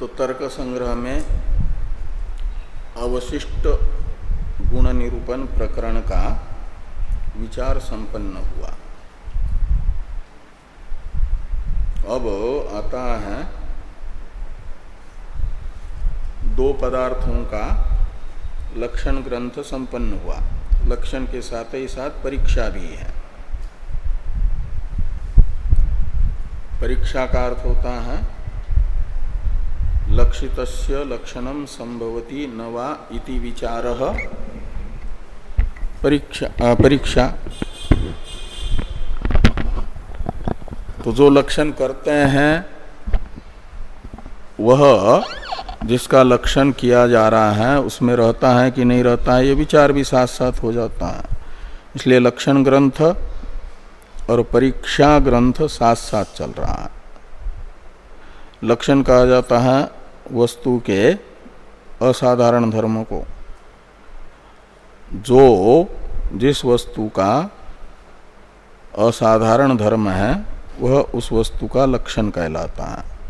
तो तर्क संग्रह में अवशिष्ट गुण निरूपण प्रकरण का विचार संपन्न हुआ। अब आता है दो पदार्थों का लक्षण ग्रंथ संपन्न हुआ। लक्षण के साथ ही साथ परीक्षा भी है। परीक्षा का अर्थ होता है लक्षित लक्षण संभवती नवा इति विचार। परीक्षा परीक्षा। तो जो लक्षण करते हैं, वह जिसका लक्षण किया जा रहा है, उसमें रहता है कि नहीं रहता है, ये विचार भी साथ साथ हो जाता है। इसलिए लक्षण ग्रंथ और परीक्षा ग्रंथ साथ साथ चल रहा है। लक्षण कहा जाता है वस्तु के असाधारण धर्म को। जो जिस वस्तु का असाधारण धर्म है, वह उस वस्तु का लक्षण कहलाता है।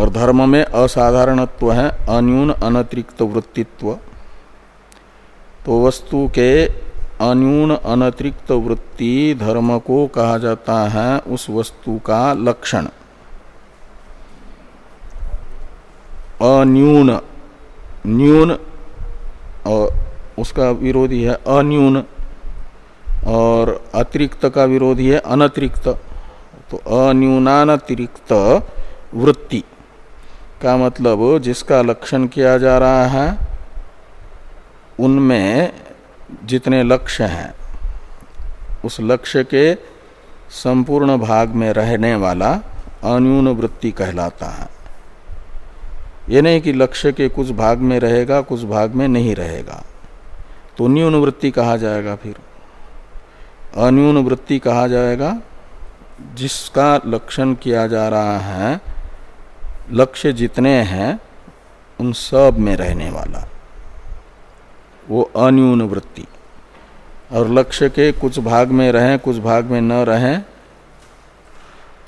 और धर्म में असाधारणत्व है, अन्यून अनतिरिक्त वृत्तित्व। तो वस्तु के अन्यून अनतिरिक्त वृत्ति धर्म को कहा जाता है, उस वस्तु का लक्षण। अन्यून, न्यून, और उसका विरोधी है अन्यून, और अतिरिक्त का विरोधी है अनतिरिक्त। तो अन्यूनातिरिक्त वृत्ति का मतलब जिसका लक्षण किया जा रहा है, उनमें जितने लक्ष्य हैं, उस लक्ष्य के संपूर्ण भाग में रहने वाला अन्यून वृत्ति कहलाता है। ये नहीं कि लक्ष्य के कुछ भाग में रहेगा, कुछ भाग में नहीं रहेगा। तो न्यून वृत्ति कहा जाएगा फिर। अन्यून वृत्ति कहा जाएगा, जिसका लक्षण किया जा रहा है, लक्ष्य जितने हैं, उन सब में रहने वाला। वो अन्यून वृत्ति और लक्ष्य के कुछ भाग में रहें, कुछ भाग में न रहें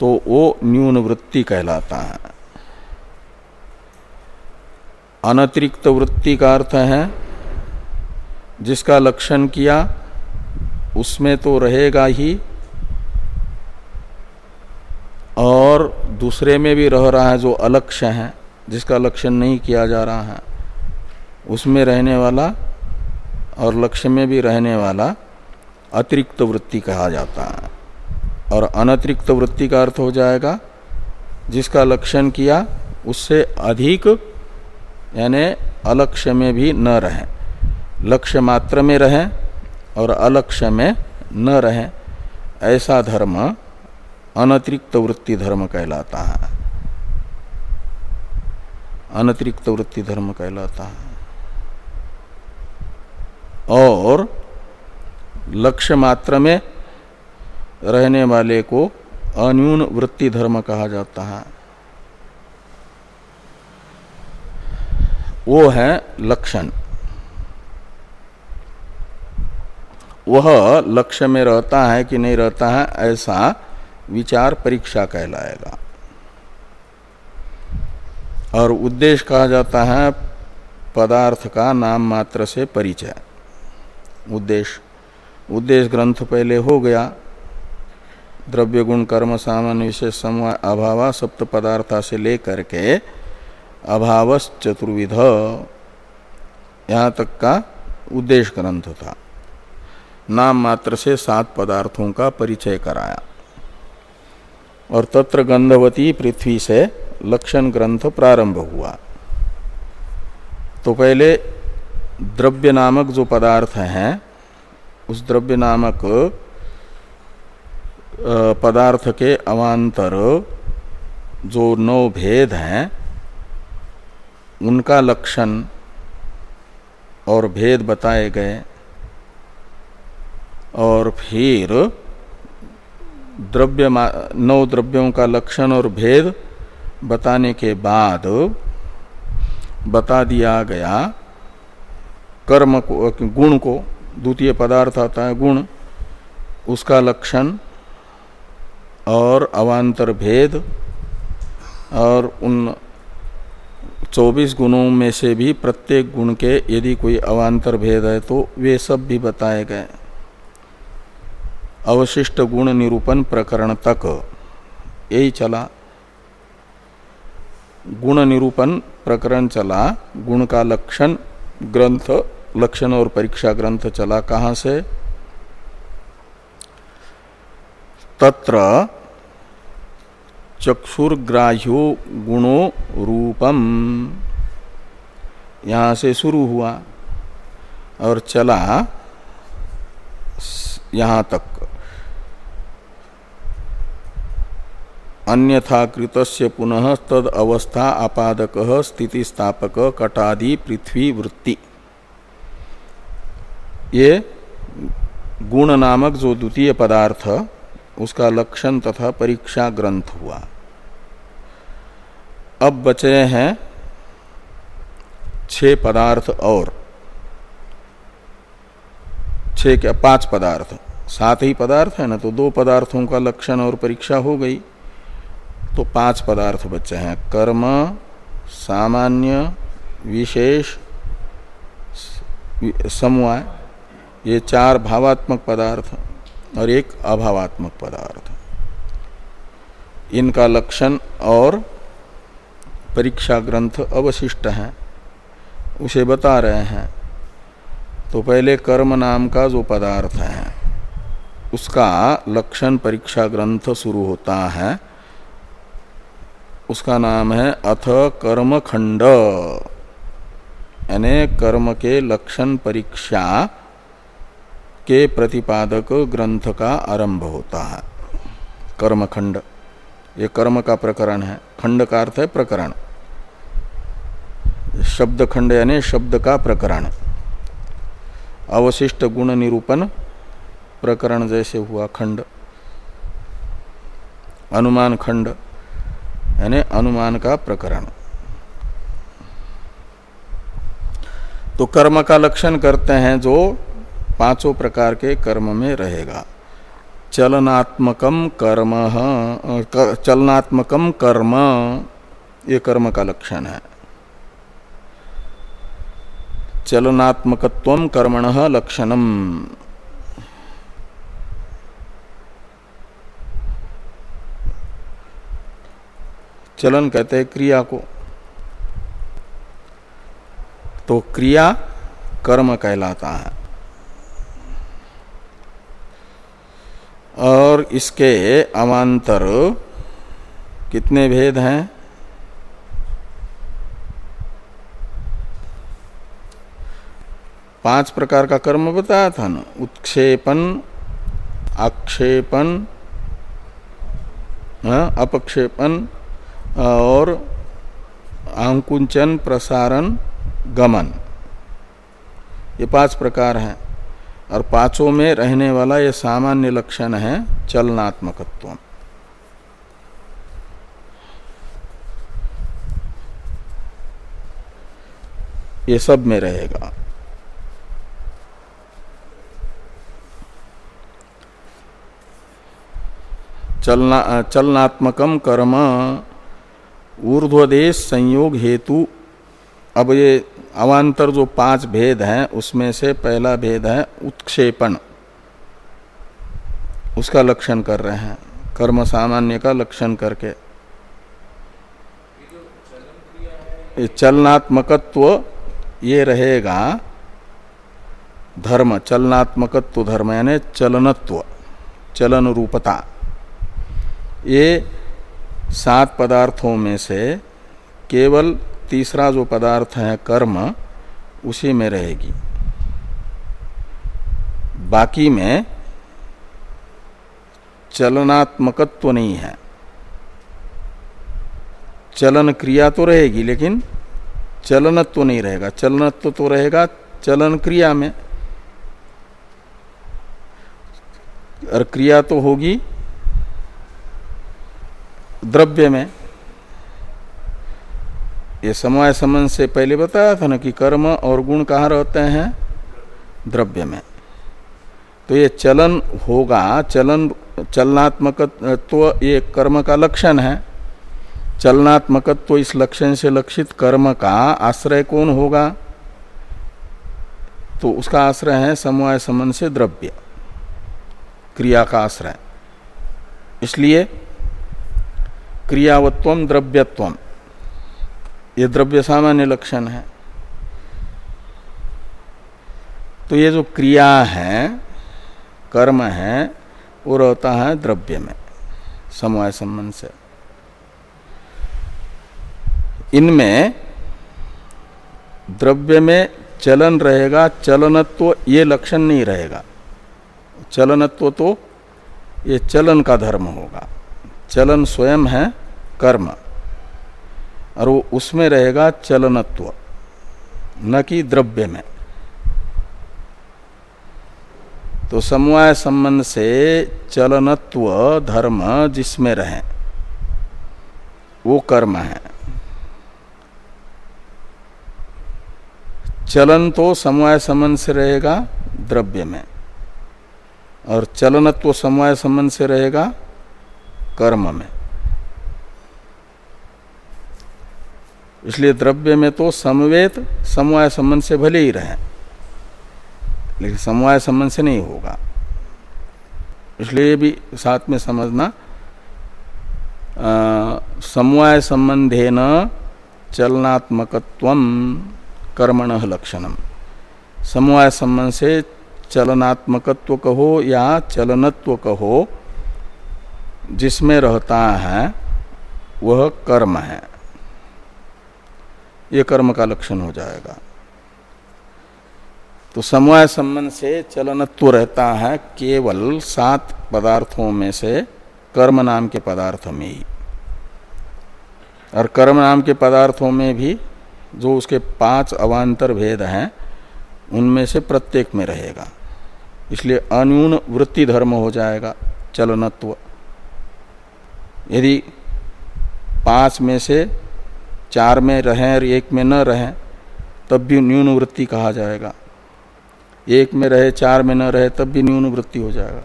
तो वो न्यून वृत्ति कहलाता है। अनतिरिक्त वृत्ति का अर्थ है, जिसका लक्षण किया, उसमें तो रहेगा ही, और दूसरे में भी रह रहा है जो अलक्ष्य है, जिसका लक्षण नहीं किया जा रहा है, उसमें रहने वाला और लक्ष्य में भी रहने वाला अतिरिक्त वृत्ति कहा जाता है। और अनतिरिक्त वृत्ति का अर्थ हो जाएगा, जिसका लक्षण किया, उससे अधिक यानी अलक्ष्य में भी न रहें। लक्ष्य मात्र में रहें और अलक्ष्य में न रहें। ऐसा धर्म अनतिरिक्त वृत्ति धर्म कहलाता है। अनतिरिक्त वृत्ति धर्म कहलाता है। और लक्ष्य मात्र में रहने वाले को अन्यून वृत्ति धर्म कहा जाता है। वो है लक्षण। वह लक्ष्य में रहता है कि नहीं रहता है, ऐसा विचार परीक्षा कहलाएगा। और उद्देश्य कहा जाता है, पदार्थ का नाम मात्र से परिचय। उद्देश्य। उद्देश्य ग्रंथ पहले हो गया। द्रव्य गुण कर्म, सामान्य विशेष समूह अभाव, सप्त पदार्था से लेकर के अभावस चतुर्विध यहाँ तक का उद्देश्य ग्रंथ था। नाम मात्र से सात पदार्थों का परिचय कराया। और तत्र गंधवती पृथ्वी से लक्षण ग्रंथ प्रारंभ हुआ। तो पहले द्रव्य नामक जो पदार्थ हैं, उस द्रव्य नामक पदार्थ के अवान्तर जो नौ भेद हैं उनका लक्षण और भेद बताए गए और फिर द्रव्य नौ द्रव्यों का लक्षण और भेद बताने के बाद बता दिया गया कर्म को, गुण को, द्वितीय पदार्थ आता है गुण, उसका लक्षण और अवान्तर भेद और उन चौबीस गुणों में से भी प्रत्येक गुण के यदि कोई अवान्तर भेद है तो वे सब भी बताए गए। अवशिष्ट गुण निरूपण प्रकरण तक। यही चला। गुण निरूपण प्रकरण चला। गुण का लक्षण, ग्रंथ, लक्षण और परीक्षा ग्रंथ चला कहाँ से? तत्र चक्षुर्ग्राह्यो गुणो रूपम। यहाँ से शुरू हुआ और चला यहाँ तक। अन्यथा कृतस्य पुनः तद अवस्था आपादक स्थिति स्थापक कटादि, पृथ्वी वृत्ति। ये गुण नामक जो द्वितीय पदार्थ उसका लक्षण तथा परीक्षा ग्रंथ हुआ। अब बचे हैं छह पदार्थ और। छह क्या? पाँच पदार्थ। सात ही पदार्थ है ना तो दो पदार्थों का लक्षण और परीक्षा हो गई। तो पाँच पदार्थ बचे हैं। कर्म, सामान्य, विशेष समवाय। ये चार भावात्मक पदार्थ। और एक अभावात्मक पदार्थ। इनका लक्षण और परीक्षा ग्रंथ अवशिष्ट है, उसे बता रहे हैं। तो पहले कर्म नाम का जो पदार्थ है, उसका लक्षण परीक्षा ग्रंथ शुरू होता है। उसका नाम है अथ कर्म खंड यानी कर्म के लक्षण परीक्षा के प्रतिपादक ग्रंथ का आरंभ होता है। कर्मखंड। ये कर्म का प्रकरण है। खंड का अर्थ है प्रकरण। शब्द खंड यानी शब्द का प्रकरण। अवशिष्ट गुण निरूपण प्रकरण जैसे हुआ खंड। अनुमान खंड यानी अनुमान का प्रकरण। तो कर्म का लक्षण करते हैं जो पाँचों प्रकार के कर्म में रहेगा। चलनात्मकम कर्म चलनात्मकम कर्म, ये कर्म का लक्षण है। चलनात्मकत्व कर्मण लक्षणम। चलन कहते हैं क्रिया को। तो क्रिया कर्म कहलाता है। और इसके अमांतर कितने भेद हैं? पाँच प्रकार का कर्म बताया था ना उत्क्षेपण आक्षेपण हाँ, अपक्षेपण और अंकुंचन प्रसारण गमन। ये पाँच प्रकार हैं। और पाँचों में रहने वाला यह सामान्य लक्षण है चलनात्मकत्व ये सब में रहेगा। चलना, चलनात्मकम कर्म, ऊर्ध्वदेश संयोग हेतु। अब ये अवान्तर जो पाँच भेद हैं, उसमें से पहला भेद है उत्क्षेपण। उसका लक्षण कर रहे हैं। कर्म सामान्य का लक्षण करके। चलनात्मकत्व, ये रहेगा धर्म, चलनात्मकत्व धर्म, यानी चलनत्व चलन रूपता ये सात पदार्थों में से केवल तीसरा जो पदार्थ है कर्म उसी में रहेगी। बाकी में चलनात्मकत्व तो नहीं है। चलन क्रिया तो रहेगी लेकिन चलनत्व तो नहीं रहेगा। चलनत्व तो, तो रहेगा चलन क्रिया में। और क्रिया तो होगी द्रव्य में। ये समय संबंध से पहले बताया था ना कि कर्म और गुण कहाँ रहते हैं? द्रव्य में। तो ये चलन होगा, चलन चलनात्मक तो ये कर्म का लक्षण है। चलनात्मकत्व तो इस लक्षण से लक्षित कर्म का आश्रय कौन होगा? तो उसका आश्रय है समवाय संबंध से द्रव्य, क्रिया का आश्रय। इसलिए क्रियावत्व द्रव्यत्व। ये द्रव्य सामान्य लक्षण है। तो ये जो क्रिया है, कर्म है, वो रहता है द्रव्य में, समवाय संबंध से। इनमें द्रव्य में चलन रहेगा, चलनत्व ये लक्षण नहीं रहेगा। चलनत्व तो ये चलन का धर्म होगा। चलन स्वयं है, कर्म। और वो उसमें रहेगा चलनत्व, न कि द्रव्य में। तो समवाय संबंध से चलनत्व धर्म जिसमें रहे, वो कर्म है। चलन तो समवाय संबंध से रहेगा द्रव्य में, और चलनत्व समवाय संबंध से रहेगा कर्म में। इसलिए द्रव्य में तो समवेत, समवाय संबंध से भले ही रहे, लेकिन समवाय संबंध से नहीं होगा। इसलिए भी साथ में समझना समवाय संबंधे न चलनात्मकत्व कर्मण लक्षणम। समवाय संबंध से चलनात्मकत्व कहो या चलनत्व कहो, जिसमें रहता है, वह कर्म है। ये कर्म का लक्षण हो जाएगा। तो समवाय संबंध से चलनत्व रहता है केवल सात पदार्थों में से कर्म नाम के पदार्थ में ही। और कर्म नाम के पदार्थों में भी जो उसके पाँच अवान्तर भेद हैं, उनमें से प्रत्येक में रहेगा। इसलिए अन्यून वृत्ति धर्म हो जाएगा, चलनत्व। यदि पाँच में से चार में रहें और एक में न रहें, तब भी न्यून वृत्ति कहा जाएगा। एक में रहे, चार में न रहे, तब भी न्यून वृत्ति हो जाएगा।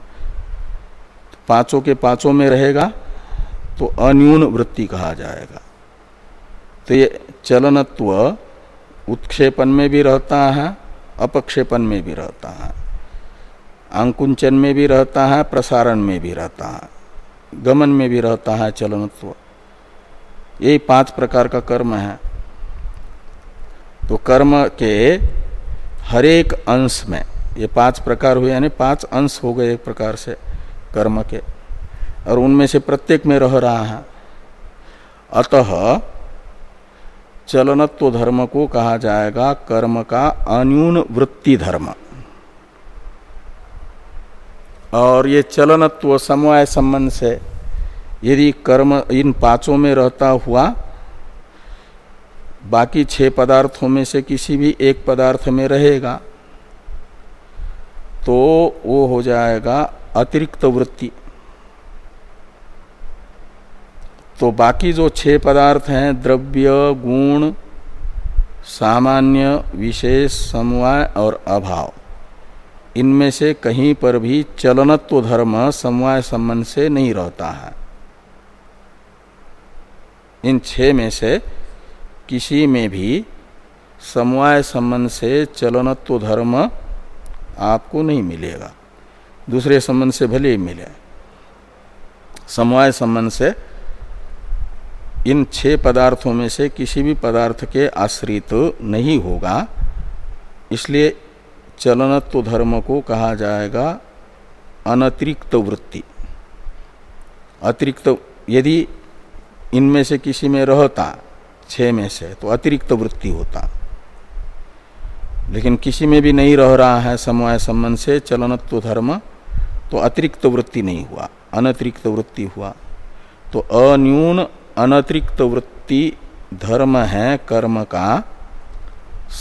पाँचों के पाँचों में रहेगा तो अन्यून वृत्ति कहा जाएगा। तो ये चलनत्व उत्क्षेपण में भी रहता है, अपक्षेपण में भी रहता है। अंकुंचन में भी रहता है, प्रसारण में भी रहता है। गमन में भी रहता है चलनत्व। यही पाँच प्रकार का कर्म है। तो कर्म के हरेक अंश में, ये पाँच प्रकार हुए, यानी पाँच अंश हो गए एक प्रकार से कर्म के। और उनमें से प्रत्येक में रह रहा है। अतः चलनत्व धर्म को कहा जाएगा कर्म का अन्यून वृत्ति धर्म। और ये चलनत्व समवाय संबंध से यदि कर्म इन पाँचों में रहता हुआ, बाकी छह पदार्थों में से किसी भी एक पदार्थ में रहेगा तो वो हो जाएगा अतिरिक्त वृत्ति। तो बाकी जो छह पदार्थ हैं, द्रव्य, गुण, सामान्य, विशेष, समवाय और अभाव, इनमें से कहीं पर भी चलनत्व धर्म समवाय संबंध से नहीं रहता है। इन छह में से किसी में भी समवाय संबंध से चलनत्व धर्म आपको नहीं मिलेगा। दूसरे संबंध से भले ही मिले। समवाय संबंध से इन छह पदार्थों में से किसी भी पदार्थ के आश्रित नहीं होगा। इसलिए चलनत्व धर्म को कहा जाएगा अनतिरिक्त वृत्ति। अतिरिक्त, यदि इनमें से किसी में रहता, छह में से तो अतिरिक्त वृत्ति होता। लेकिन किसी में भी नहीं रह रहा है समवाय संबंध से चलनत्व धर्म तो अतिरिक्त वृत्ति नहीं हुआ, अनतिरिक्त वृत्ति हुआ। तो अन्यून अनतिरिक्त वृत्ति धर्म है कर्म का,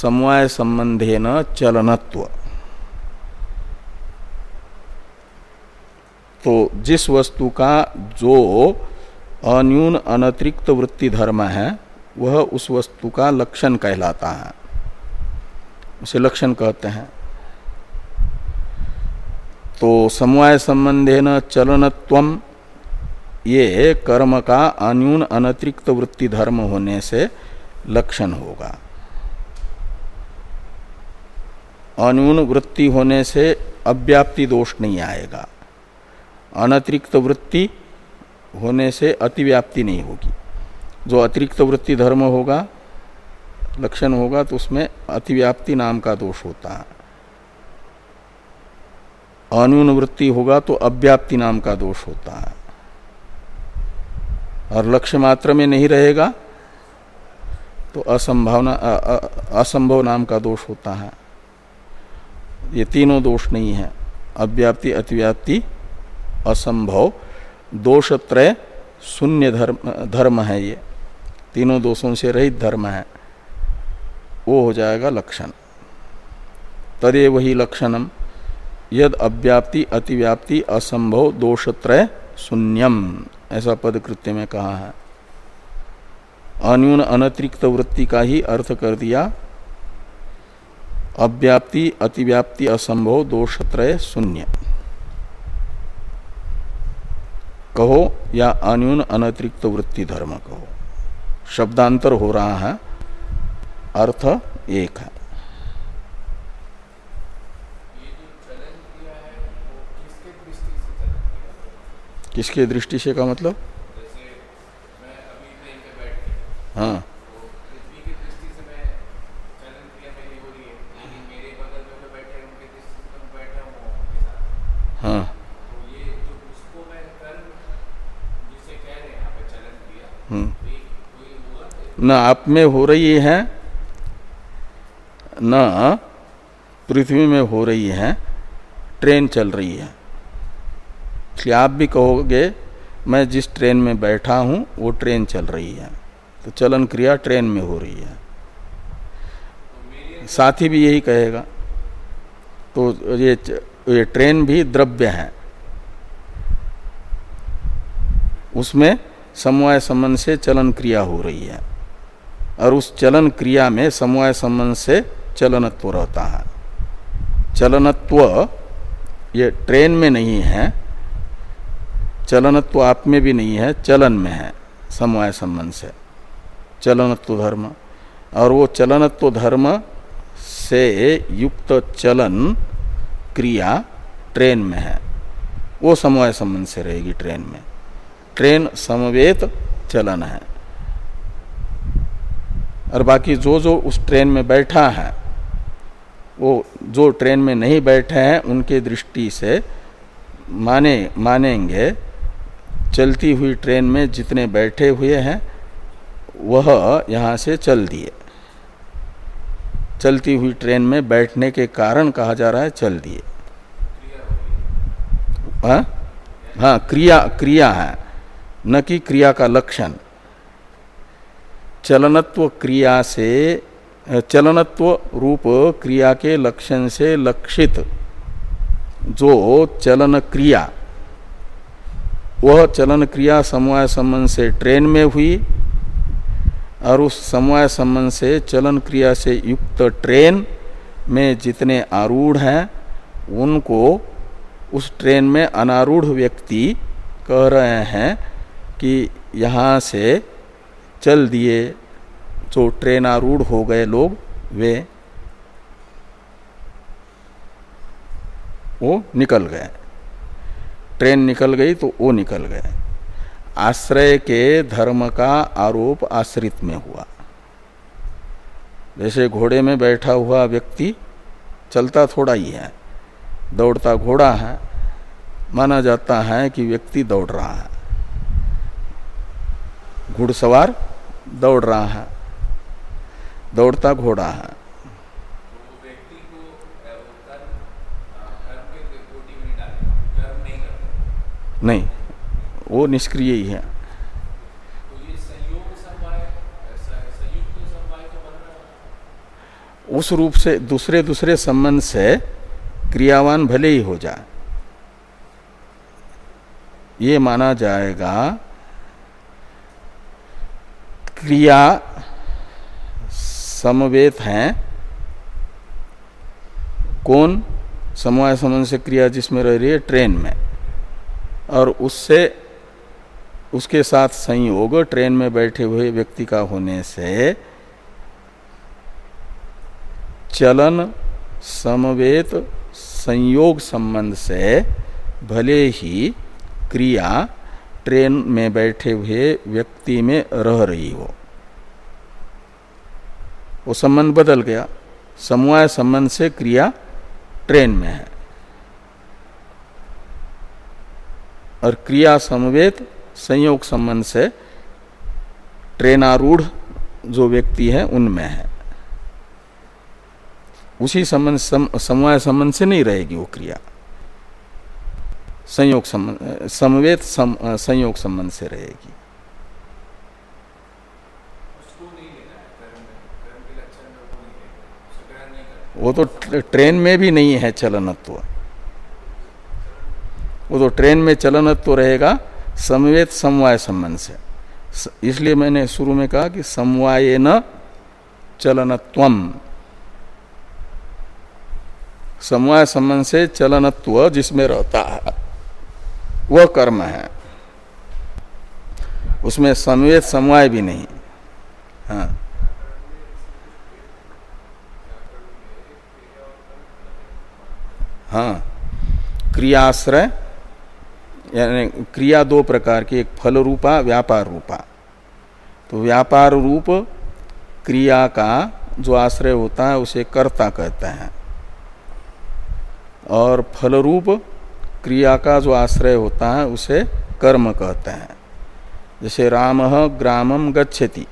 समवाय संबंधे न चलनत्व। तो जिस वस्तु का जो अन्यून अनतिरिक्त वृत्ति धर्म है, वह उस वस्तु का लक्षण कहलाता है। उसे लक्षण कहते हैं। तो समवाय संबंधे न चलनत्व, ये कर्म का अन्यून अनतिरिक्त वृत्ति धर्म होने से लक्षण होगा। अन्यून वृत्ति होने से अव्याप्ति दोष नहीं आएगा। अनतिरिक्त वृत्ति होने से अतिव्याप्ति नहीं होगी। जो अतिरिक्त वृत्ति धर्म होगा, लक्षण होगा तो उसमें अतिव्याप्ति नाम का दोष होता है। अन्यून वृत्ति होगा तो अव्याप्ति नाम का दोष होता है। और लक्ष्य मात्र में नहीं रहेगा तो असंभावना असंभव नाम का दोष होता है। ये तीनों दोष नहीं है। अव्याप्ति, अतिव्याप्ति, असंभव दोषत्रय शून्य धर्म धर्म है ये। तीनों दोषों से रहित धर्म है। वो हो जाएगा लक्षण। तदे वही लक्षणम। यद अव्याप्ति, अतिव्याप्ति, असंभव, दोषत्रय शून्यम। ऐसा पद कृत्य में कहा है। अन्यून अनतिरिक्त वृत्ति का ही अर्थ कर दिया। अव्याप्ति, अतिव्याप्ति, असंभव, दोषत्रय शून्य। कहो या अन्यून अनतिरिक्त वृत्ति धर्म कहो। शब्दांतर हो रहा है अर्थ एक है। किसके दृष्टि से का मतलब? हाँ हाँ। न आप में हो रही है, न पृथ्वी में हो रही है, ट्रेन चल रही है। इसलिए आप भी कहोगे, मैं जिस ट्रेन में बैठा हूँ, वो ट्रेन चल रही है। तो चलन क्रिया ट्रेन में हो रही है। साथी भी यही कहेगा तो ये ये ट्रेन भी द्रव्य है। उसमें समवाय संबंध से चलन क्रिया हो रही है। और उस चलन क्रिया में समवाय संबंध से चलनत्व रहता है। चलनत्व ये ट्रेन में नहीं है, चलनत्व आप में भी नहीं है, चलन में है समवाय संबंध से। चलनत्व धर्म। और वो चलनत्व धर्म से युक्त चलन क्रिया ट्रेन में है। वो समवाय संबंध से रहेगी ट्रेन में। ट्रेन समवेत चलन है। और बाकी जो जो उस ट्रेन में बैठा है, वो जो ट्रेन में नहीं बैठे हैं, उनके दृष्टि से माने, मानेंगे, चलती हुई ट्रेन में जितने बैठे हुए हैं, वह यहाँ से चल दिए। चलती हुई ट्रेन में बैठने के कारण कहा जा रहा है, चल दिए। हाँ? हाँ क्रिया क्रिया है, न कि क्रिया का लक्षण। चलनत्व क्रिया से चलनत्व रूप क्रिया के लक्षण से लक्षित जो चलन क्रिया, वह चलन क्रिया समवाय संबंध से ट्रेन में हुई और उस समवाय संबंध से चलन क्रिया से युक्त ट्रेन में जितने आरूढ़ हैं, उनको उस ट्रेन में अनारूढ़ व्यक्ति कह रहे हैं कि यहाँ से चल दिए, जो ट्रेन आरूढ़ हो गए लोग, वे वो निकल गए। ट्रेन निकल गई तो वो निकल गए। आश्रय के धर्म का आरोप आश्रित में हुआ। जैसे घोड़े में बैठा हुआ व्यक्ति चलता थोड़ा ही है, दौड़ता घोड़ा है, माना जाता है कि व्यक्ति दौड़ रहा है। घुड़सवार दौड़ रहा है दौड़ता घोड़ा है। नहीं वो निष्क्रिय ही है? उस रूप से दूसरे दूसरे संबंध से क्रियावान भले ही हो जाए। ये माना जाएगा क्रिया समवेत हैं। कौन? समवाय संबंध से क्रिया जिसमें रह रही है, ट्रेन में। और उससे, उसके साथ संयोग, ट्रेन में बैठे हुए व्यक्ति का होने से, चलन समवेत संयोग संबंध से भले ही क्रिया ट्रेन में बैठे हुए व्यक्ति में रह रही हो। वो संबंध बदल गया। समवाय संबंध से क्रिया ट्रेन में है। और क्रिया समवेत संयोग संबंध से ट्रेनारूढ़ जो व्यक्ति है उनमें है। उसी संबंध सम, समवाय संबंध से नहीं रहेगी वो क्रिया। संयोग संबंध समवेत सम, संयोग संबंध से रहेगी। वो तो ट्रेन में भी नहीं है चलनत्व। वो तो ट्रेन में चलनत्व रहेगा समवेत समवाय संबंध से। इसलिए मैंने शुरू में कहा कि समवाय न चलनत्वम। समवाय संबंध से चलनत्व जिसमें रहता है। वह कर्म है। उसमें समवेत समवाय भी नहीं। हाँ। हाँ। क्रियाश्रय, यानी क्रिया दो प्रकार की, एक फल रूपा, व्यापार रूपा। तो व्यापार रूप क्रिया का जो आश्रय होता है, उसे कर्ता कहते हैं। और फल रूप क्रिया का जो आश्रय होता है उसे कर्म कहते हैं। जैसे राम ग्रामम गच्छति।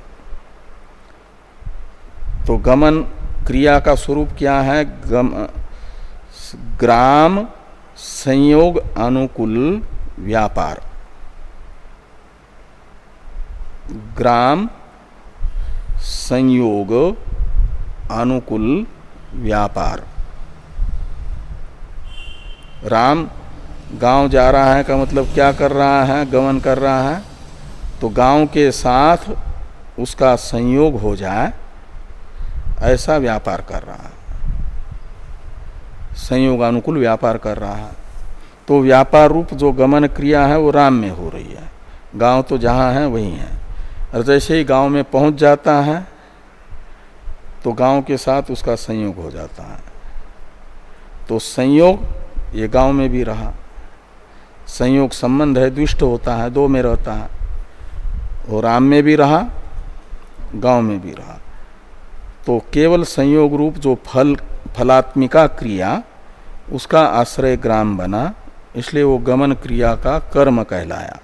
तो गमन क्रिया का स्वरूप क्या है? गम, ग्राम संयोग अनुकूल व्यापार। ग्राम संयोग अनुकूल व्यापार। राम गाँव जा रहा है का मतलब क्या कर रहा है, गमन कर रहा है तो गाँव के साथ उसका संयोग हो जाए, ऐसा व्यापार कर रहा है। संयोग अनुकूल व्यापार कर रहा है। तो व्यापार रूप जो गमन क्रिया है वो राम में हो रही है। गाँव तो जहाँ है, वहीं है। और जैसे ही गाँव में पहुँच जाता है तो गाँव के साथ उसका संयोग हो जाता है। तो संयोग ये गाँव में भी रहा। संयोग संबंध है, दुष्ट होता है, दो में रहता है। वो राम में भी रहा, गाँव में भी रहा। तो केवल संयोग रूप जो फल, फलात्मिका क्रिया, उसका आश्रय ग्राम बना, इसलिए वो गमन क्रिया का कर्म कहलाया।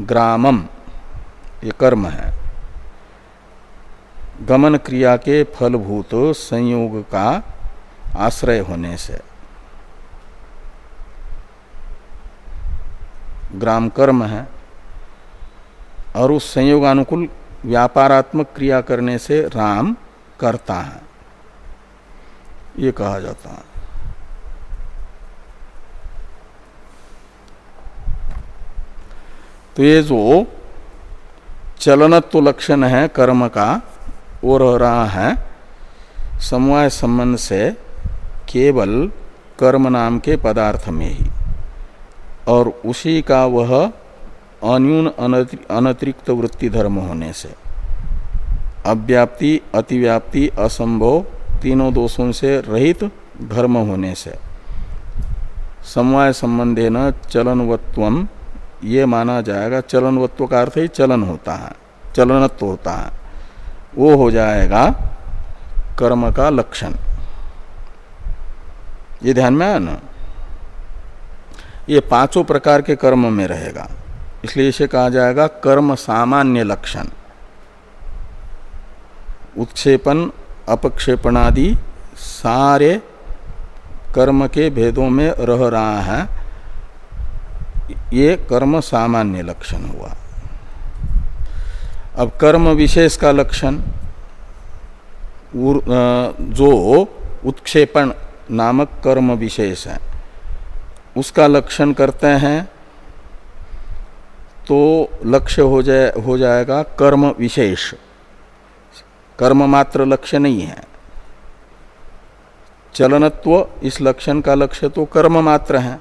ग्रामम, ये कर्म है। गमन क्रिया के फलभूत संयोग का आश्रय होने से। ग्राम कर्म है, और उस संयोगानुकूल व्यापारात्मक क्रिया करने से राम करता है। ये कहा जाता है। तो ये जो चलनत्व लक्षण है, कर्म का, वो रह रहा है, समवाय संबंध से केवल कर्म नाम के पदार्थ में ही। और उसी का वह अन्यून अनतिरिक्त वृत्ति धर्म होने से। अव्याप्ति, अतिव्याप्ति, असंभव तीनों दोषों से रहित धर्म होने से। समवाय संबंधे न चलनवत्वम ये माना जाएगा, चलनवत्व का अर्थ ही चलन होता है, चलनत्व होता है। वो हो जाएगा कर्म का लक्षण। ये ध्यान में आया ना? ये पाँचों प्रकार के कर्म में रहेगा। इसलिए इसे कहा जाएगा कर्म सामान्य लक्षण। उत्क्षेपण अपक्षेपणादि सारे कर्म के भेदों में रह रहा है। ये कर्म सामान्य लक्षण हुआ। अब कर्म विशेष का लक्षण जो उत्क्षेपण नामक कर्म विशेष है। उसका लक्षण करते हैं तो लक्ष्य हो जाए, हो जाएगा कर्म विशेष। कर्म मात्र लक्ष्य नहीं है। चलनत्व, इस लक्षण का लक्ष्य तो कर्म मात्र है।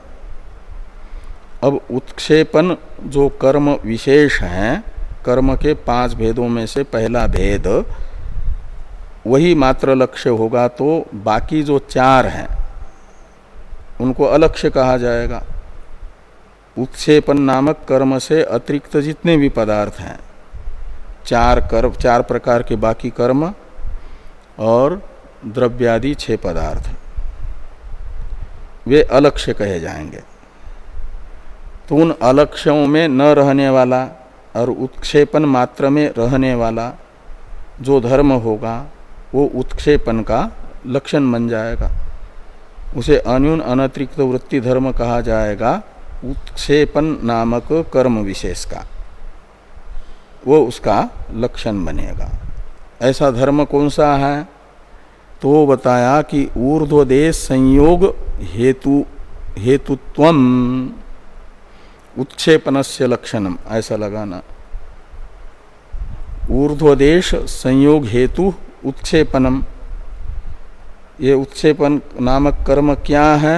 अब उत्क्षेपण जो कर्म विशेष है, कर्म के पाँच भेदों में से पहला भेद, वही मात्र लक्ष्य होगा तो बाकी जो चार हैं उनको अलक्ष्य कहा जाएगा। उत्क्षेपण नामक कर्म से अतिरिक्त जितने भी पदार्थ हैं, चार कर्म चार प्रकार के बाकी कर्म और द्रव्यादि छह पदार्थ, वे अलक्ष्य कहे जाएँगे। तो उन अलक्ष्यों में न रहने वाला और उत्क्षेपण मात्र में रहने वाला जो धर्म होगा, वो उत्क्षेपण का लक्षण बन जाएगा। उसे अन्यून अनतिरिक्त वृत्ति धर्म कहा जाएगा उत्क्षेपण नामक कर्म विशेष का। वो उसका लक्षण बनेगा। ऐसा धर्म कौन सा है? तो बताया कि ऊर्ध्वदेश संयोग हेतु, हेतुत्व उत्क्षेपण से लक्षणम ऐसा लगाना ऊर्ध्वदेश संयोग हेतु उत्क्षेपनम ये उत्क्षेपन नामक कर्म क्या है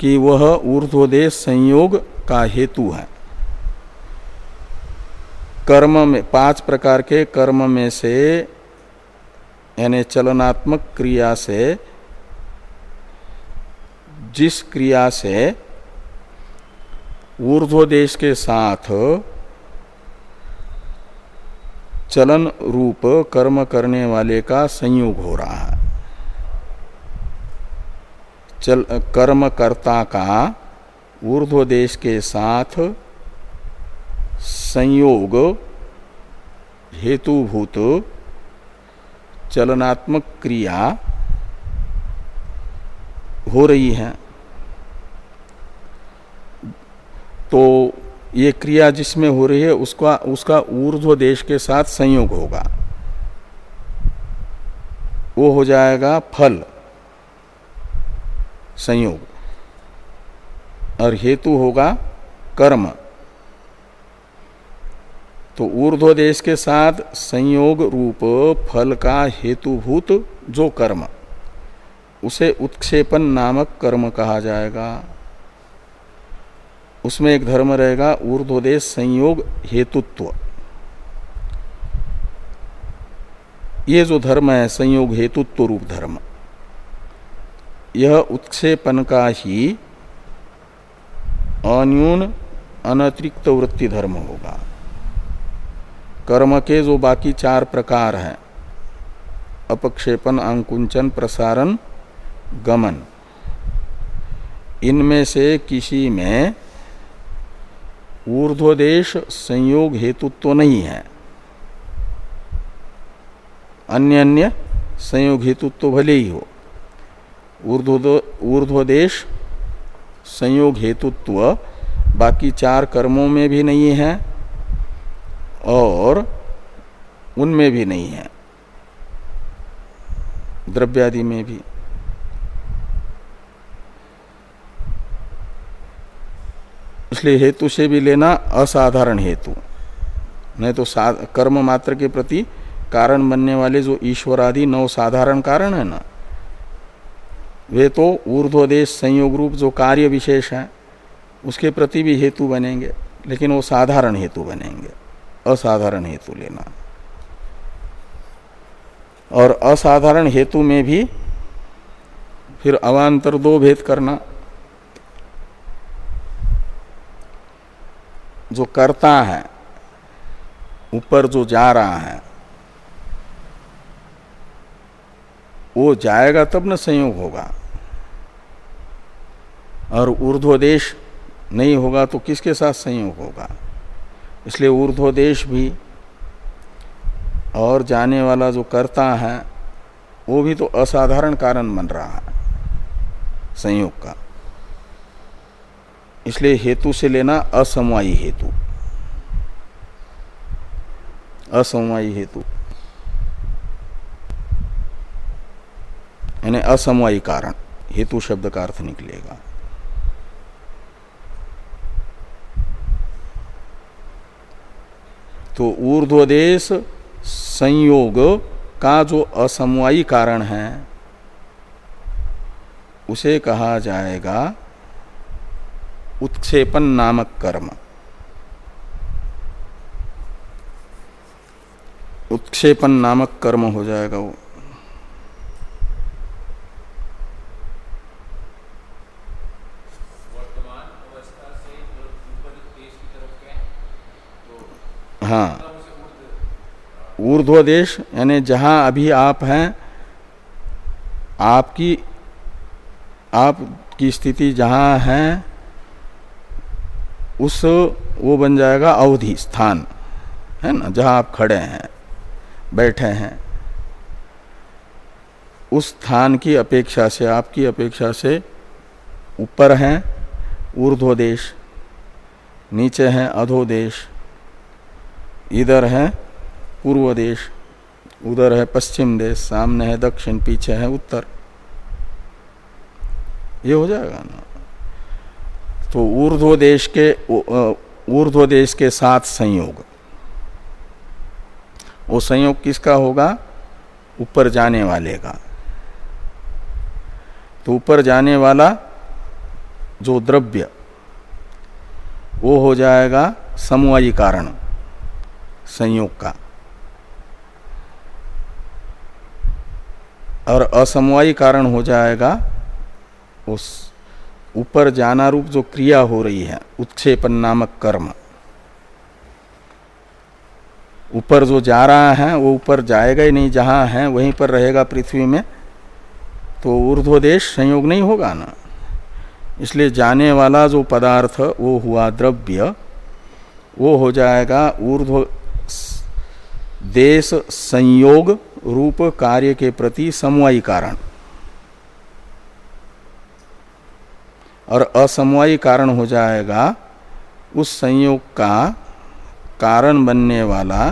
कि वह ऊर्ध्वदेश संयोग का हेतु है। कर्म में, पाँच प्रकार के कर्म में से, यानी चलनात्मक क्रिया से, जिस क्रिया से ऊर्ध्वदेश के साथ चलन रूप कर्म करने वाले का संयोग हो रहा है। चल, कर्मकर्ता का ऊर्ध्व देश के साथ संयोग हेतुभूत चलनात्मक क्रिया हो रही है। तो ये क्रिया जिसमें हो रही है, उसका उसका ऊर्ध्व देश के साथ संयोग होगा। वो हो जाएगा फल। संयोग। और हेतु होगा कर्म। तो ऊर्ध्व देश के साथ संयोग रूप फल का हेतुभूत जो कर्म, उसे उत्क्षेपण नामक कर्म कहा जाएगा। उसमें एक धर्म रहेगा ऊर्ध्वदेश संयोग हेतुत्व। ये जो धर्म है, संयोग हेतुत्व रूप धर्म। यह उत्क्षेपण का ही अन्यून अनतिरिक्त वृत्ति धर्म होगा। कर्म के जो बाकी चार प्रकार हैं, अपक्षेपण, अंकुंचन, प्रसारण, गमन, इनमें से किसी में ऊर्ध्वदेश संयोग हेतुत्व तो नहीं है। अन्य अन्य संयोग हेतुत्व तो भले ही हो। ऊर्ध्वदेश, संयोग हेतुत्व, बाकी चार कर्मों में भी नहीं है और उनमें भी नहीं है। द्रव्यादि में भी। इसलिए हेतु से भी लेना असाधारण हेतु। नहीं तो कर्म मात्र के प्रति कारण बनने वाले जो ईश्वर आदि नौ साधारण कारण है ना। वे तो ऊर्ध्वदेश संयोग रूप जो कार्य विशेष है, उसके प्रति भी हेतु बनेंगे, लेकिन वो साधारण हेतु बनेंगे, असाधारण हेतु लेना। और असाधारण हेतु में भी फिर अवान्तर दो भेद करना। जो करता है, ऊपर जो जा रहा है वो जाएगा तब न संयोग होगा। और ऊर्ध्वदेश नहीं होगा तो किसके साथ संयोग होगा? इसलिए ऊर्ध्वदेश भी और जाने वाला जो करता है, वो भी तो असाधारण कारण बन रहा है संयोग का। इसलिए हेतु से लेना असमवायी हेतु। असमवायी हेतु। यानी असमवायी कारण, हेतु शब्द का अर्थ निकलेगा। तो ऊर्ध्वदेश संयोग का जो असमवायी कारण है, उसे कहा जाएगा उत्क्षेपन नामक कर्म। उत्क्षेपन नामक कर्म हो जाएगा वो। हाँ। ऊर्ध्व देश यानी जहाँ अभी आप हैं, आपकी आपकी स्थिति जहाँ है, उस वो बन जाएगा अवधि, स्थान, है ना, जहाँ आप खड़े हैं, बैठे हैं। उस स्थान की अपेक्षा से, आपकी अपेक्षा से ऊपर हैं ऊर्ध्व देश नीचे हैं अधो देश इधर है पूर्व देश, उधर है पश्चिम देश, सामने है दक्षिण, पीछे है उत्तर। ये हो जाएगा ना? तो ऊर्ध्व देश के ऊर्ध्व देश के साथ संयोग। वो संयोग किसका होगा? ऊपर जाने वाले का। तो ऊपर जाने वाला जो द्रव्य, वो हो जाएगा समवायी कारण। संयोग का। और असमवायी कारण हो जाएगा, उस ऊपर जाना रूप जो क्रिया हो रही है उत्क्षेपन नामक कर्म। ऊपर जो जा रहा है, वो ऊपर जाएगा ही नहीं, जहाँ है, वहीं पर रहेगा पृथ्वी में तो ऊर्ध्वदेश संयोग नहीं होगा ना। इसलिए जाने वाला जो पदार्थ, वो हुआ द्रव्य, वो हो जाएगा ऊर्ध्व देश संयोग रूप कार्य के प्रति समवायी कारण। और असमवायी कारण हो जाएगा, उस संयोग का कारण बनने वाला,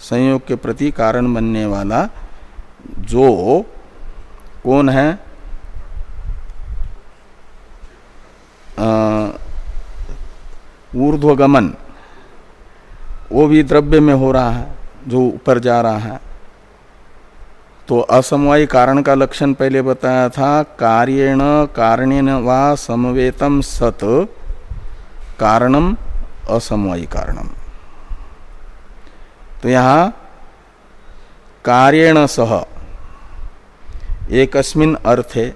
संयोग के प्रति कारण बनने वाला जो कौन है? ऊर्ध्वगमन, वो भी द्रव्य में हो रहा है। जो ऊपर जा रहा है। तो असमवाय कारण का लक्षण पहले बताया था कार्यण कारणेन वा समवेतम सत, कारणम, असमवायी कारणम। तो यहाँ कार्यण सह, एकस्मिन अर्थे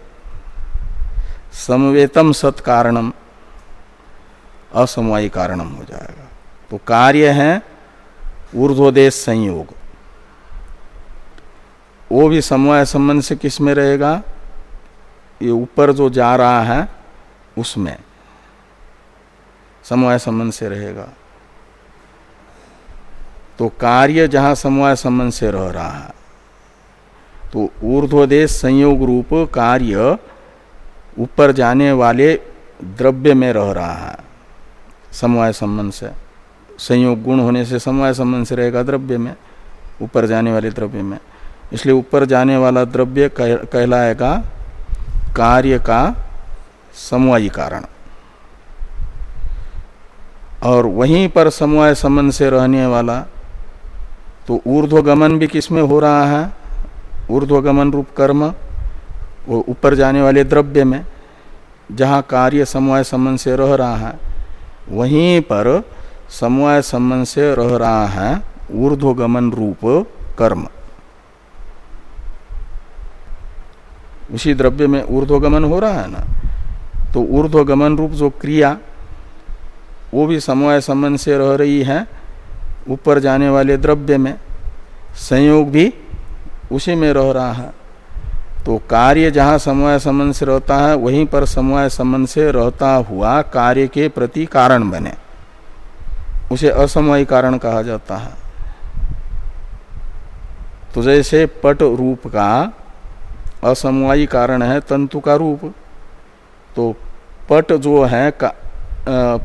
समवेतम सत कारणम, असमवायी कारणम हो जाएगा। तो कार्य है ऊर्ध्वदेश संयोग। वो भी समवाय संबंध से किसमें रहेगा? ये ऊपर जो जा रहा है, उसमें समवाय संबंध से रहेगा। तो कार्य जहाँ समवाय संबंध से रह रहा है तो ऊर्ध्वदेश संयोग रूप कार्य ऊपर जाने वाले द्रव्य में रह रहा है, समवाय संबंध से। संयोग गुण होने से समवाय संबंध से रहेगा द्रव्य में, ऊपर जाने वाले द्रव्य में। इसलिए ऊपर जाने वाला द्रव्य कहलाएगा कार्य का समवायी कारण। और वहीं पर समवाय संबंध से रहने वाला तो ऊर्ध्वगमन भी किसमें हो रहा है? ऊर्ध्वगमन रूप कर्म, वो ऊपर जाने वाले द्रव्य में, जहाँ कार्य समवाय संबंध से रह रहा है, वहीं पर समवाय संबंध से रह रहा है, ऊर्ध्वगमन रूप कर्म। उसी द्रव्य में ऊर्ध्वगमन हो रहा है ना? तो ऊर्ध्वगमन रूप जो क्रिया, वो भी समवाय संबंध से रह रही है, ऊपर जाने वाले द्रव्य में। संयोग भी उसी में रह रहा है। तो कार्य जहाँ समवाय संबंध से रहता है, वहीं पर समवाय संबंध से रहता हुआ कार्य के प्रति कारण बने। उसे असमवाय कारण कहा जाता है। तो जैसे पट रूप का असमवायी कारण है तंतु का रूप तो पट जो है का, आ,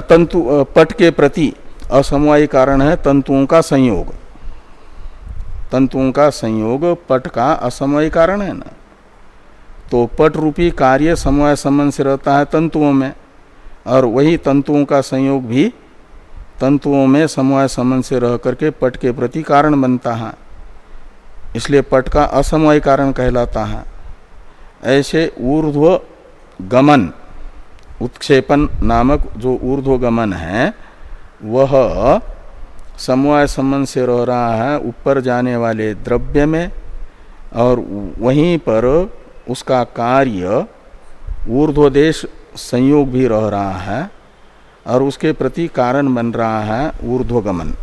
तंतु पट के प्रति असमवायी कारण है तंतुओं का संयोग। तंतुओं का संयोग पट का असमवायी कारण है ना। तो पट रूपी कार्य समवाय संबंध से रहता है तंतुओं में। और वही तंतुओं का संयोग भी तंतुओं में समवाय संबंध से रह करके पट के प्रति कारण बनता है। इसलिए पट का असमवाय कारण कहलाता है। ऐसे ऊर्ध्व गमन उत्क्षेपण नामक जो ऊर्ध्व गमन है, वह समवाय संबंध से रह रहा है ऊपर जाने वाले द्रव्य में और वहीं पर उसका कार्य ऊर्ध्वदेश संयोग भी रह रहा है और उसके प्रति कारण बन रहा है ऊर्ध्वगमन।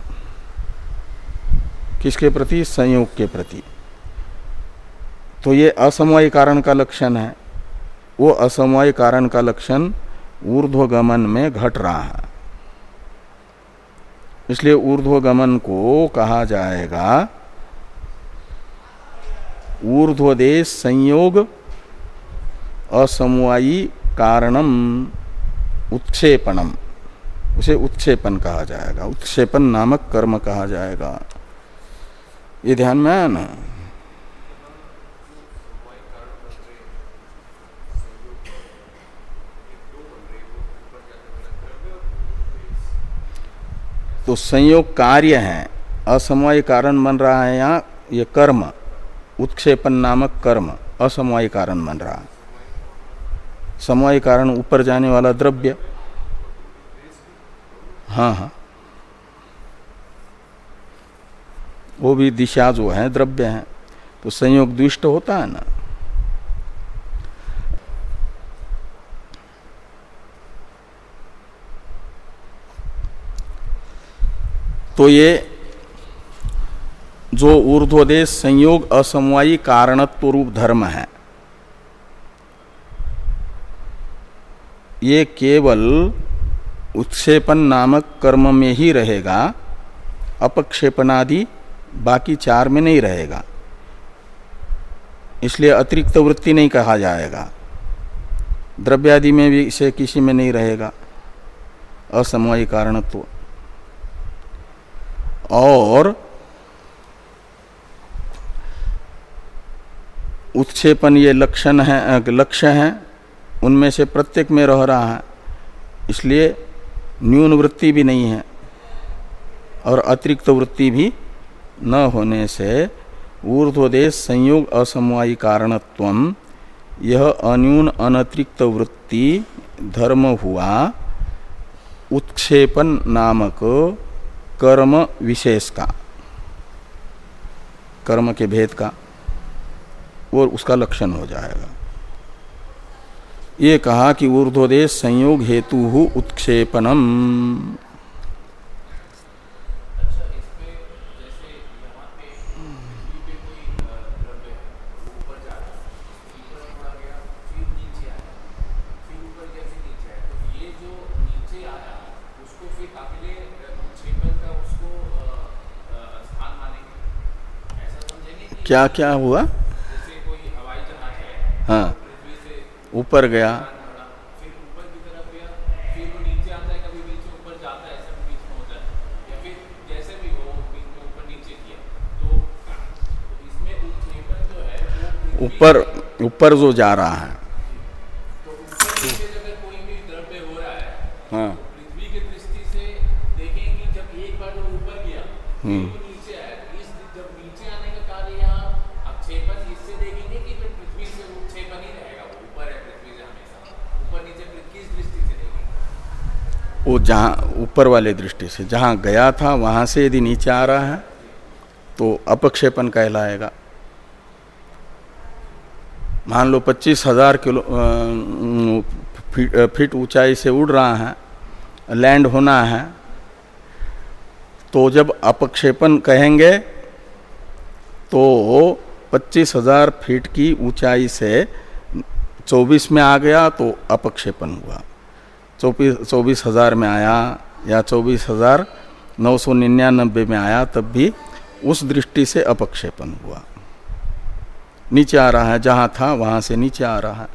किसके प्रति? संयोग के प्रति। तो ये असमवाय कारण का लक्षण है। वो असमवाय कारण का लक्षण ऊर्ध्वगमन में घट रहा है। इसलिए ऊर्ध्वगमन को कहा जाएगा, ऊर्ध्वदेश संयोग असमवायी कारणम उत्क्षेपणम, उसे उत्क्षेपण कहा जाएगा। उत्क्षेपण नामक कर्म कहा जाएगा। ये ध्यान में आया ना? तो संयोग कार्य है, असमवाय कारण बन रहा है यहाँ ये कर्म, उत्क्षेपण नामक कर्म, असमवाय कारण बन रहा है। समवाय कारण ऊपर जाने वाला द्रव्य। हाँ हाँ। वो भी दिशा जो है, द्रव्य है तो संयोग दुष्ट होता है ना। तो ये जो ऊर्ध्वदेश संयोग असमवायी कारणत्व रूप धर्म है। ये केवल उत्क्षेपण नामक कर्म में ही रहेगा अपक्षेपणादि बाकी चार में नहीं रहेगा। इसलिए अतिरिक्त वृत्ति नहीं कहा जाएगा। द्रव्यादि में भी इसे किसी में नहीं रहेगा। असमवायी कारणत्व। और उत्क्षेपण ये लक्षण है, लक्ष्य है उनमें से प्रत्येक में रह रहा है। इसलिए न्यून वृत्ति भी नहीं है और अतिरिक्त वृत्ति भी न होने से ऊर्ध्वदेश संयोग असमवायी कारणत्व, यह अन्यून अनतिरिक्त वृत्ति धर्म हुआ उत्क्षेपण नामक कर्म विशेष का, कर्म के भेद का, वो उसका लक्षण हो जाएगा। ये कहा कि ऊर्ध्वदेश संयोग हेतु उत्क्षेपणम। क्या क्या हुआ हाँ। ऊपर गया। ऊपर ऊपर जो जा रहा है। हाँ। हम्म। वो जहाँ ऊपर वाले दृष्टि से, जहाँ गया था, वहाँ से यदि नीचे आ रहा है तो अपक्षेपण कहलाएगा। मान लो पच्चीस हज़ार किलो फीट ऊंचाई से उड़ रहा है, लैंड होना है तो जब अपक्षेपण कहेंगे तो पच्चीस हज़ार फीट की ऊंचाई से चौबीस में आ गया तो अपक्षेपण हुआ। चौबीस चौबीस हज़ार में आया या चौबीस हज़ार नौ सौ निन्यानबे में आया तब भी उस दृष्टि से अपक्षेपण हुआ। नीचे आ रहा है जहाँ था वहाँ से नीचे आ रहा है।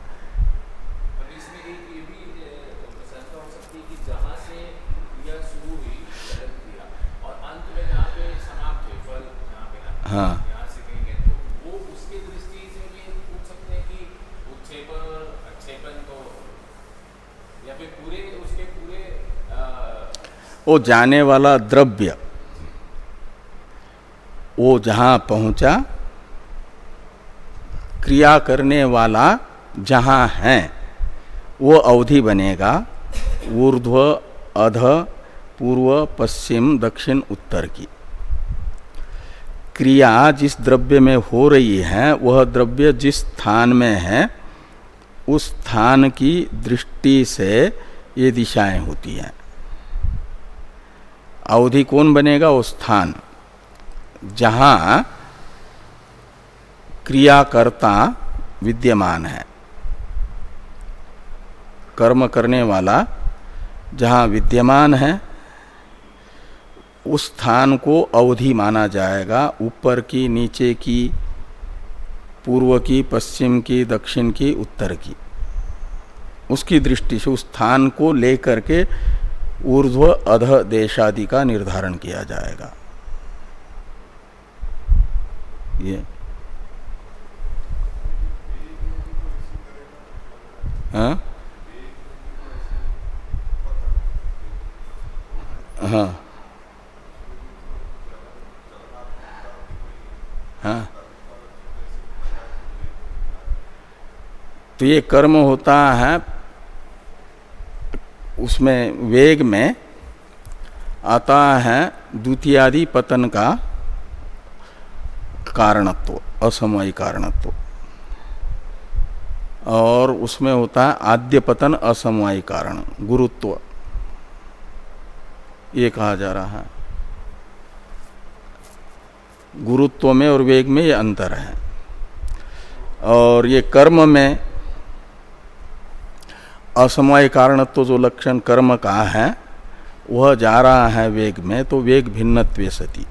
हाँ। वो जाने वाला द्रव्य वो जहाँ पहुँचा, क्रिया करने वाला जहाँ है, वो अवधि बनेगा, ऊर्ध्व, अध, पूर्व, पश्चिम, दक्षिण, उत्तर की। क्रिया जिस द्रव्य में हो रही है, वह द्रव्य जिस स्थान में है, उस स्थान की दृष्टि से ये दिशाएँ होती हैं। अवधि कौन बनेगा? वो स्थान। जहाँ क्रियाकर्ता विद्यमान है। कर्म करने वाला जहाँ विद्यमान है, उस स्थान को अवधि माना जाएगा। ऊपर की, नीचे की, पूर्व की, पश्चिम की, दक्षिण की, उत्तर की। उसकी दृष्टि से उस स्थान को लेकर के ऊर्ध्व, अध, देशादि का निर्धारण किया जाएगा। ये। हाँ? हाँ। हाँ। तो ये कर्म होता है उसमें वेग में आता है द्वितीयादि पतन का कारणत्व असमयी कारणत्व। और उसमें होता है आद्य पतन, असमवायी कारण, गुरुत्व। ये कहा जा रहा है। गुरुत्व में और वेग में ये अंतर है। और ये कर्म में असमय कारणत्व जो लक्षण कर्म का है, वह जा रहा है वेग में तो वेग भिन्नत्व सती।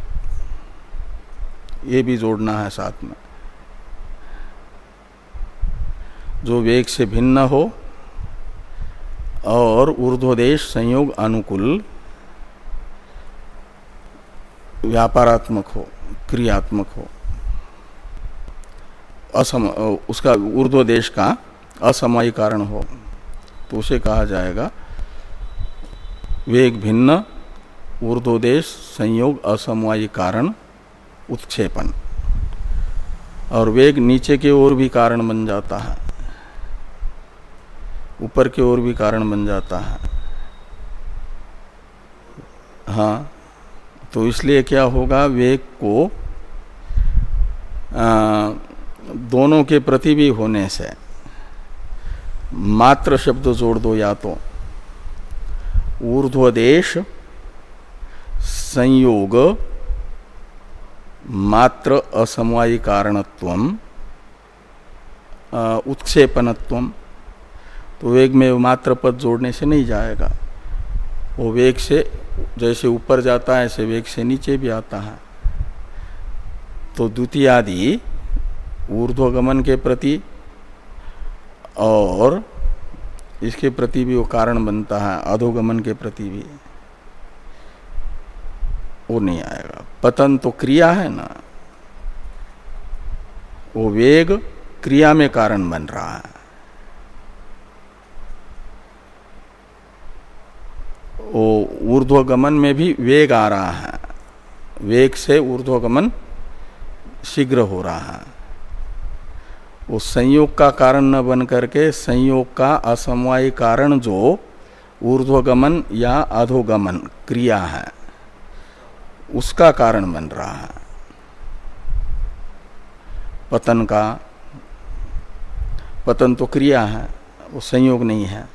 ये भी जोड़ना है साथ में। जो वेग से भिन्न हो और ऊर्ध्वदेश संयोग अनुकूल, व्यापारात्मक हो, क्रियात्मक हो, असम, उसका ऊर्ध्व देश का असमय कारण हो। तो उसे कहा जाएगा वेग भिन्न ऊर्ध्वदेश संयोग असमवायी कारण उत्क्षेपण। और वेग नीचे की ओर भी कारण बन जाता है। ऊपर की ओर भी कारण बन जाता है। हाँ तो इसलिए क्या होगा वेग को आ, दोनों के प्रति भी होने से मात्र शब्द जोड़ दो या तो। ऊर्ध्वदेश, संयोग, मात्र असमवायी कारणत्व उत्क्षेपणत्व तो वेग में मात्र पद जोड़ने से नहीं जाएगा। वो वेग से जैसे ऊपर जाता है, ऐसे वेग से नीचे भी आता है। तो द्वितीय आदि ऊर्ध्वगमन के प्रति और इसके प्रति भी वो कारण बनता है, अधोगमन के प्रति भी। वो नहीं आएगा। पतन तो क्रिया है ना। वो वेग क्रिया में कारण बन रहा है। वो ऊर्ध्वगमन में भी वेग आ रहा है। वेग से ऊर्ध्वगमन शीघ्र हो रहा है। वो संयोग का कारण न बन करके संयोग का असमवाय कारण जो ऊर्ध्वगमन या अधोगमन क्रिया है, उसका कारण बन रहा है। पतन का, पतन तो क्रिया है, वो संयोग नहीं है।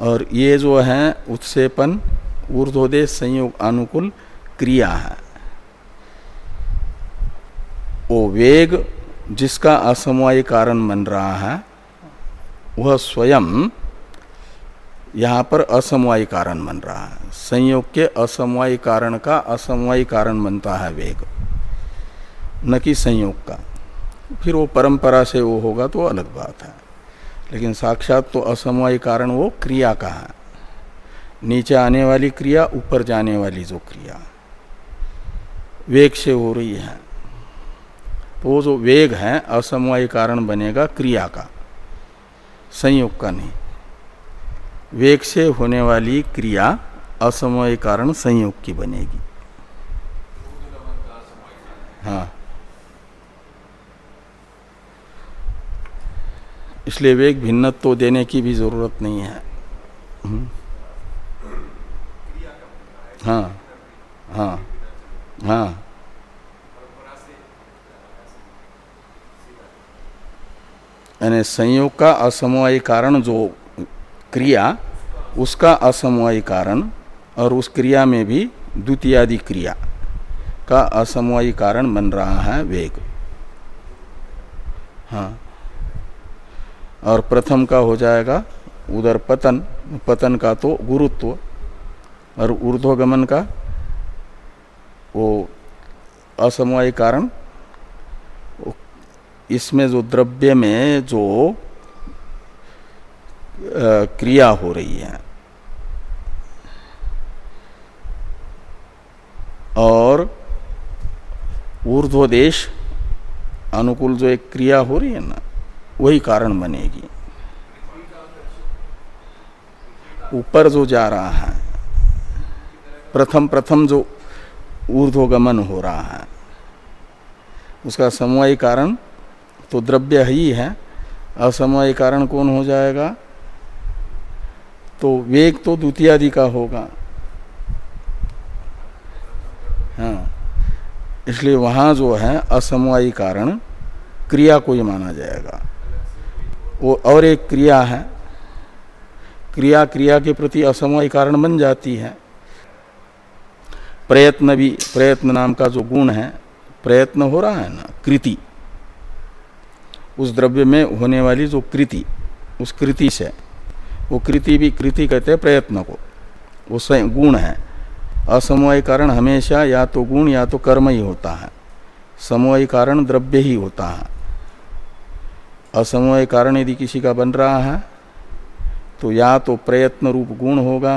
और ये जो है, उत्सेपन ऊर्ध्वदेश संयोग अनुकूल क्रिया है। वो वेग जिसका असमवाय कारण बन रहा है, वह स्वयं यहाँ पर असमवाय कारण बन रहा है। संयोग के असमवाय कारण का असमवाय कारण बनता है वेग, न कि संयोग का। फिर वो परंपरा से वो होगा तो अलग बात है। लेकिन साक्षात तो असमवाय कारण वो क्रिया का है। नीचे आने वाली क्रिया, ऊपर जाने वाली जो क्रिया, वेग से हो रही है। तो वो जो वेग है, असमवाय कारण बनेगा क्रिया का। संयोग का नहीं। वेग से होने वाली क्रिया असमय कारण संयोग की बनेगी। हाँ। इसलिए वेग भिन्नत्व तो देने की भी ज़रूरत नहीं है। हम्म। हाँ। हाँ। हाँ। यानी संयोग का असमवाय कारण जो क्रिया, उसका असमवाय कारण और उस क्रिया में भी द्वितीयादि क्रिया का असमवायी कारण बन रहा है वेग। हाँ। और प्रथम का हो जाएगा उधर पतन। पतन का तो गुरुत्व और ऊर्ध्वगमन का वो असमवाय कारण इसमें जो द्रव्य में जो क्रिया हो रही है। और ऊर्ध्वदेश अनुकूल जो एक क्रिया हो रही है ना, वही कारण बनेगी। ऊपर जो जा रहा है, प्रथम प्रथम जो ऊर्ध्वगमन हो रहा है, उसका समवाय कारण तो द्रव्य ही है। असमय कारण कौन हो जाएगा? तो वेग तो द्वितीयादि का होगा। हाँ। इसलिए वहाँ जो है, असमवायी कारण क्रिया को ही माना जाएगा। वो और एक क्रिया है। क्रिया क्रिया के प्रति असमवाय कारण बन जाती है। प्रयत्न भी, प्रयत्न नाम का जो गुण है, प्रयत्न हो रहा है ना, कृति। उस द्रव्य में होने वाली जो कृति, उस कृति से, वो कृति भी कृति कहते हैं प्रयत्न को। वो स्वयं गुण है। असमवाय कारण हमेशा या तो गुण या तो कर्म ही होता है। समवाय कारण द्रव्य ही होता है। असमवाय कारण यदि किसी का बन रहा है तो या तो प्रयत्न रूप गुण होगा,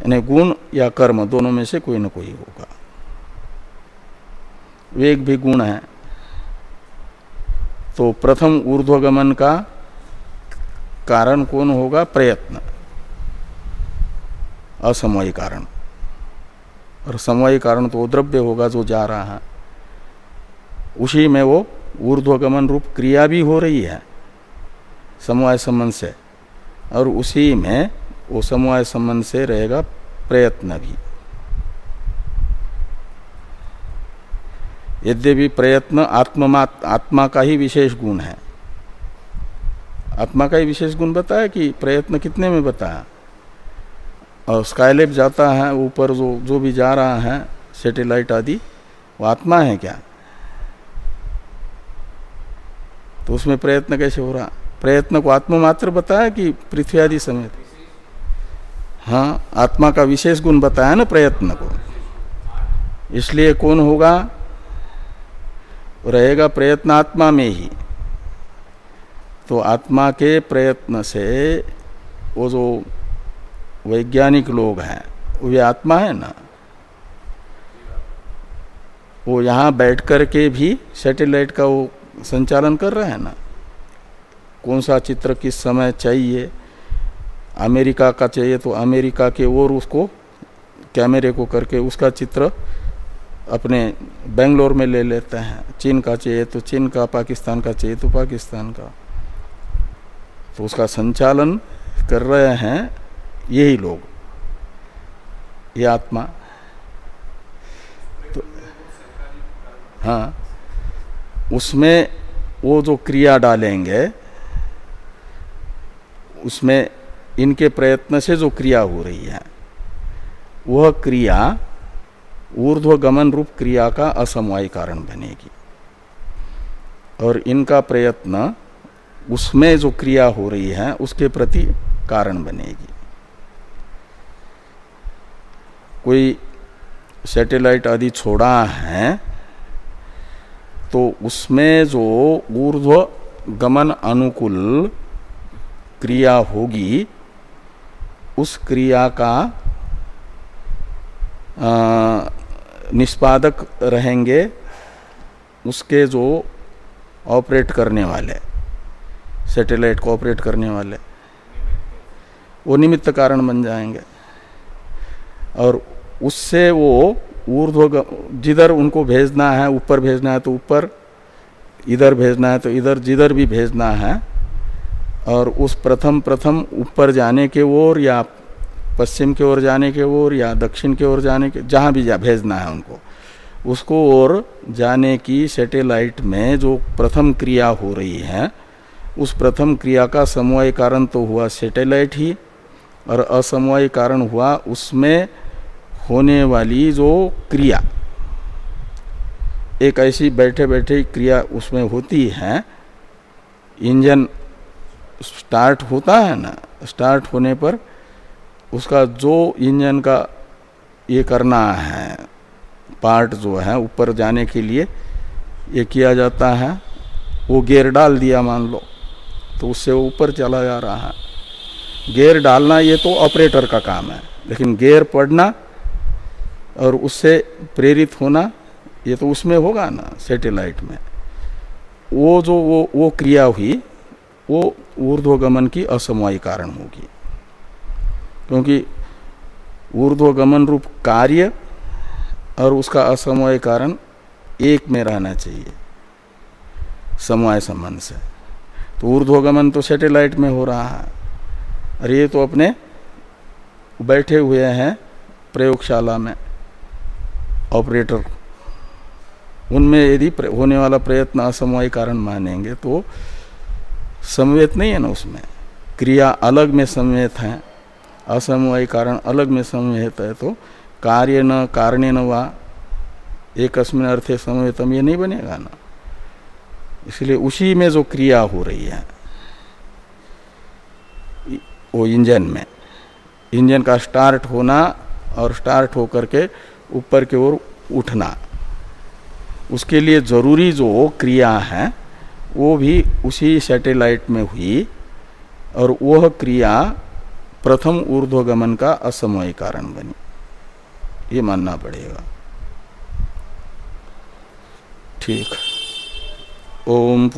यानी गुण या कर्म दोनों में से कोई न कोई होगा। वेग भी गुण है। तो प्रथम ऊर्ध्वगमन का कारण कौन होगा? प्रयत्न। असमय कारण। और समवाय कारण तो द्रव्य होगा जो जा रहा है। उसी में वो ऊर्ध्वगमन रूप क्रिया भी हो रही है, समवाय संबंध से। और उसी में वो समवाय संबंध से रहेगा प्रयत्न भी। यद्यपि प्रयत्न आत्मा आत्मा का ही विशेष गुण है। आत्मा का ही विशेष गुण बताया कि प्रयत्न कितने में बताया? और स्काईलेब जाता है, ऊपर जो जो भी जा रहा है सैटेलाइट आदि, वो आत्मा है क्या? तो उसमें प्रयत्न कैसे हो रहा? प्रयत्न को आत्मा मात्र बताया कि पृथ्वी आदि समेत? हाँ आत्मा का विशेष गुण बताया ना प्रयत्न को। इसलिए कौन होगा? रहेगा प्रयत्न आत्मा में ही। तो आत्मा के प्रयत्न से वो जो वैज्ञानिक लोग हैं, वे आत्मा है ना? वो यहाँ बैठ कर के भी सैटेलाइट का वो संचालन कर रहे हैं ना? कौन सा चित्र किस समय चाहिए? अमेरिका का चाहिए तो अमेरिका के और उसको, कैमरे को करके उसका चित्र अपने बेंगलोर में ले लेते हैं। चीन का चाहिए तो चीन का, पाकिस्तान का चाहिए तो पाकिस्तान का। तो उसका संचालन कर रहे हैं यही लोग। ये आत्मा। तो हाँ। उसमें वो जो क्रिया डालेंगे, उसमें इनके प्रयत्न से जो क्रिया हो रही है, वह क्रिया ऊर्ध्वगमन रूप क्रिया का असमवाय कारण बनेगी। और इनका प्रयत्न उसमें जो क्रिया हो रही है, उसके प्रति कारण बनेगी। कोई सैटेलाइट आदि छोड़ा है तो उसमें जो ऊर्ध्व गमन अनुकूल क्रिया होगी, उस क्रिया का निष्पादक रहेंगे, उसके जो ऑपरेट करने वाले, सैटेलाइट को ऑपरेट करने वाले, वो निमित्त कारण बन जाएँगे। और उससे वो ऊर्ध्व जिधर उनको भेजना है, ऊपर भेजना है तो ऊपर, इधर भेजना है तो इधर, जिधर भी भेजना है, और उस प्रथम प्रथम ऊपर जाने के ओर या पश्चिम की ओर जाने के ओर या दक्षिण की ओर जाने के, जहाँ भी जा, भेजना है उनको, उसको और जाने की सैटेलाइट में जो प्रथम क्रिया हो रही है, उस प्रथम क्रिया का समवाय कारण तो हुआ सैटेलाइट ही, और असमवाय कारण हुआ उसमें होने वाली जो क्रिया। एक ऐसी बैठे बैठे क्रिया उसमें होती है, इंजन स्टार्ट होता है ना, स्टार्ट होने पर उसका जो इंजन का ये करना है, पार्ट जो है ऊपर जाने के लिए ये किया जाता है, वो गेयर डाल दिया मान लो तो उससे वो ऊपर चला जा रहा है। गेयर डालना ये तो ऑपरेटर का काम है, लेकिन गेयर पड़ना और उससे प्रेरित होना ये तो उसमें होगा ना, सैटेलाइट में। वो जो वो वो क्रिया हुई, वो ऊर्ध्वगमन की असमवाय कारण होगी। क्योंकि ऊर्ध्वगमन रूप कार्य और उसका असमवाय कारण एक में रहना चाहिए। समवाय संबंध से। तो ऊर्ध्वगमन तो सैटेलाइट में हो रहा है। और ये तो अपने बैठे हुए हैं प्रयोगशाला में। ऑपरेटर। उनमें यदि होने वाला प्रयत्न असमवाय कारण मानेंगे तो समवेत नहीं है ना उसमें। क्रिया अलग में समवेत है। असमवाय कारण अलग में समवेत है तो कार्य न, कारणे न वा एक अस्मिन अर्थे समवेतम ये नहीं बनेगा ना। इसलिए उसी में जो क्रिया हो रही है, वो इंजन में, इंजन का स्टार्ट होना और स्टार्ट होकर के ऊपर की ओर उठना, उसके लिए ज़रूरी जो क्रिया है, वो भी उसी सैटेलाइट में हुई और वह क्रिया प्रथम ऊर्ध्वगमन का असमय कारण बनी। ये मानना पड़ेगा। ठीक। ओम